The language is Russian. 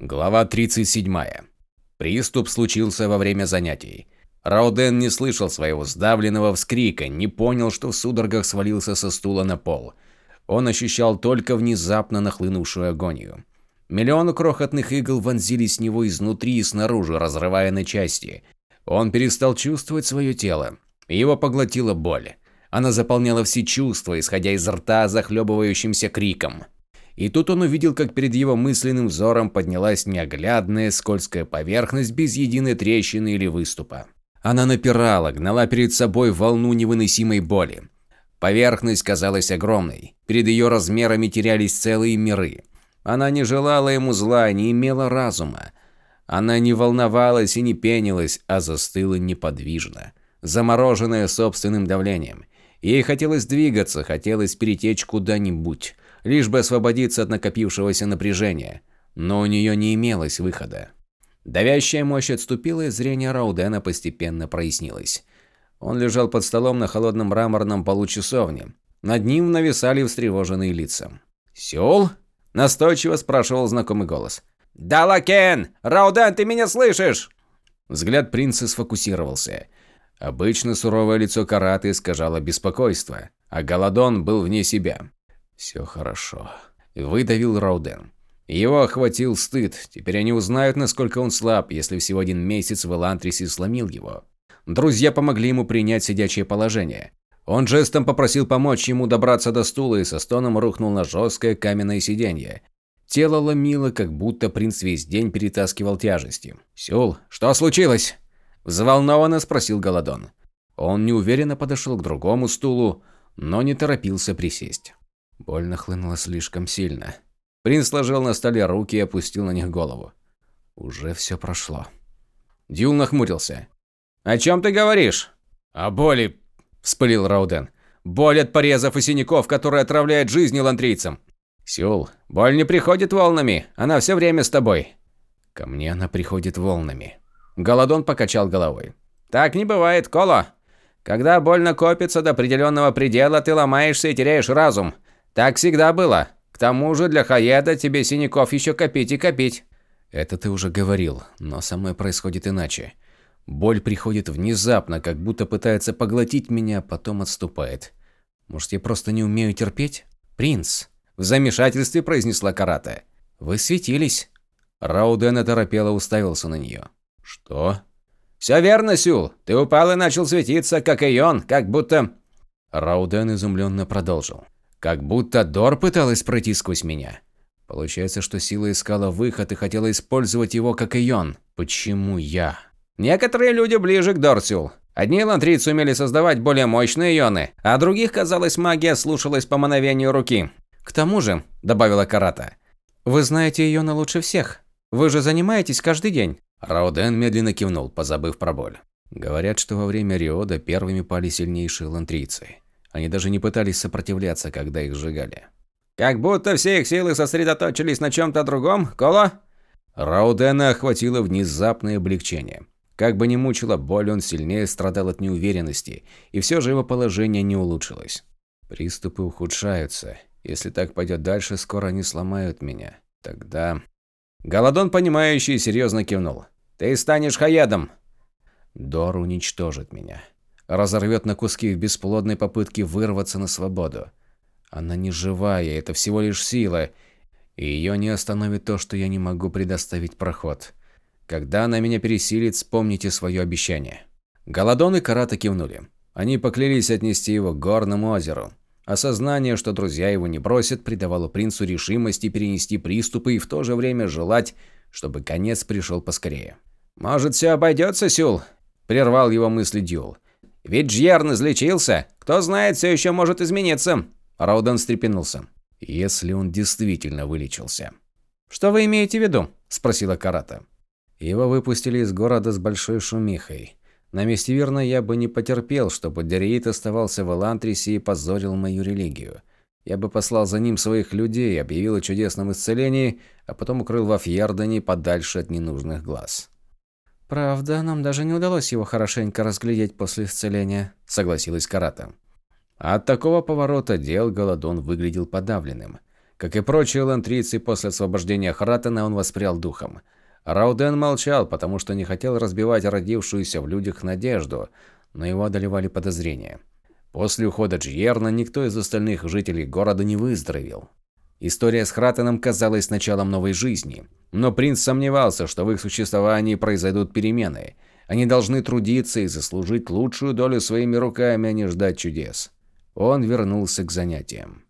Глава 37. Приступ случился во время занятий. Рауден не слышал своего сдавленного вскрика, не понял, что в судорогах свалился со стула на пол. Он ощущал только внезапно нахлынувшую агонию. Миллионы крохотных игл вонзились в него изнутри и снаружи, разрывая на части. Он перестал чувствовать свое тело. Его поглотила боль. Она заполняла все чувства, исходя из рта захлебывающимся криком. И тут он увидел, как перед его мысленным взором поднялась неоглядная скользкая поверхность без единой трещины или выступа. Она напирала, гнала перед собой волну невыносимой боли. Поверхность казалась огромной. Перед ее размерами терялись целые миры. Она не желала ему зла, не имела разума. Она не волновалась и не пенилась, а застыла неподвижно, замороженная собственным давлением. Ей хотелось двигаться, хотелось перетечь куда-нибудь лишь бы освободиться от накопившегося напряжения, но у нее не имелось выхода. Давящая мощь отступила, и зрение Раудена постепенно прояснилось. Он лежал под столом на холодном мраморном полу часовни. Над ним нависали встревоженные лица. «Сеул?» – настойчиво спрашивал знакомый голос. «Да, Лакен! Рауден, ты меня слышишь?» Взгляд принца сфокусировался. Обычно суровое лицо Караты искажало беспокойство, а Галадон был вне себя. «Все хорошо», – выдавил Рауден. Его охватил стыд. Теперь они узнают, насколько он слаб, если всего один месяц в Элантрисе сломил его. Друзья помогли ему принять сидячее положение. Он жестом попросил помочь ему добраться до стула и со стоном рухнул на жесткое каменное сиденье. Тело ломило, как будто принц весь день перетаскивал тяжести. «Сюл, что случилось?» – взволнованно спросил Голодон. Он неуверенно подошел к другому стулу, но не торопился присесть. Боль нахлынула слишком сильно. Принц сложил на столе руки и опустил на них голову. Уже все прошло. Дюл нахмурился. «О чем ты говоришь?» «О боли», – вспылил Рауден. «Боль от порезов и синяков, которая отравляет жизнь лантрийцам. Сюл, боль не приходит волнами, она все время с тобой». «Ко мне она приходит волнами». Голодон покачал головой. «Так не бывает, Коло. Когда боль накопится до определенного предела, ты ломаешься и теряешь разум. Так всегда было. К тому же для Хаеда тебе синяков еще копить и копить. Это ты уже говорил, но со мной происходит иначе. Боль приходит внезапно, как будто пытается поглотить меня, а потом отступает. Может, я просто не умею терпеть? Принц, в замешательстве произнесла Карата. Вы светились. Рауден оторопело уставился на нее. Что? Все верно, Сюл. Ты упал и начал светиться, как и он, как будто Рауден изумленно продолжил. Как будто Дор пыталась пройти сквозь меня. Получается, что сила искала выход и хотела использовать его как ион. Почему я? Некоторые люди ближе к Дорсюл. Одни лантрийцы умели создавать более мощные ионы, а других, казалось, магия слушалась по мановению руки. К тому же, добавила Карата, вы знаете ионы лучше всех. Вы же занимаетесь каждый день. Рауден медленно кивнул, позабыв про боль. Говорят, что во время Риода первыми пали сильнейшие лантрийцы. Они даже не пытались сопротивляться, когда их сжигали. «Как будто все их силы сосредоточились на чем-то другом, Коло?» Раудена охватило внезапное облегчение. Как бы ни мучила боль, он сильнее страдал от неуверенности, и все же его положение не улучшилось. Приступы ухудшаются. Если так пойдет дальше, скоро они сломают меня. Тогда... Голодон, понимающий, серьезно кивнул. «Ты станешь Хаядом!» Дор уничтожит меня разорвет на куски в бесплодной попытке вырваться на свободу. Она не живая, это всего лишь сила, и ее не остановит то, что я не могу предоставить проход. Когда она меня пересилит, вспомните свое обещание. Голодон и Карата кивнули. Они поклялись отнести его к горному озеру. Осознание, что друзья его не бросят, придавало принцу решимости перенести приступы и в то же время желать, чтобы конец пришел поскорее. «Может, все обойдется, Сюл?» – прервал его мысли Дюл. Ведь Джьерн излечился. Кто знает, все еще может измениться. Рауден встрепенулся. Если он действительно вылечился. Что вы имеете в виду? Спросила Карата. Его выпустили из города с большой шумихой. На месте Верна я бы не потерпел, чтобы Дериит оставался в Элантрисе и позорил мою религию. Я бы послал за ним своих людей, объявил о чудесном исцелении, а потом укрыл во Фьердане подальше от ненужных глаз. «Правда, нам даже не удалось его хорошенько разглядеть после исцеления», – согласилась Карата. От такого поворота дел Голодон выглядел подавленным. Как и прочие лантрийцы, после освобождения Хратена он воспрял духом. Рауден молчал, потому что не хотел разбивать родившуюся в людях надежду, но его одолевали подозрения. После ухода Джиерна никто из остальных жителей города не выздоровел. История с Хратеном казалась началом новой жизни, но принц сомневался, что в их существовании произойдут перемены. Они должны трудиться и заслужить лучшую долю своими руками, а не ждать чудес. Он вернулся к занятиям.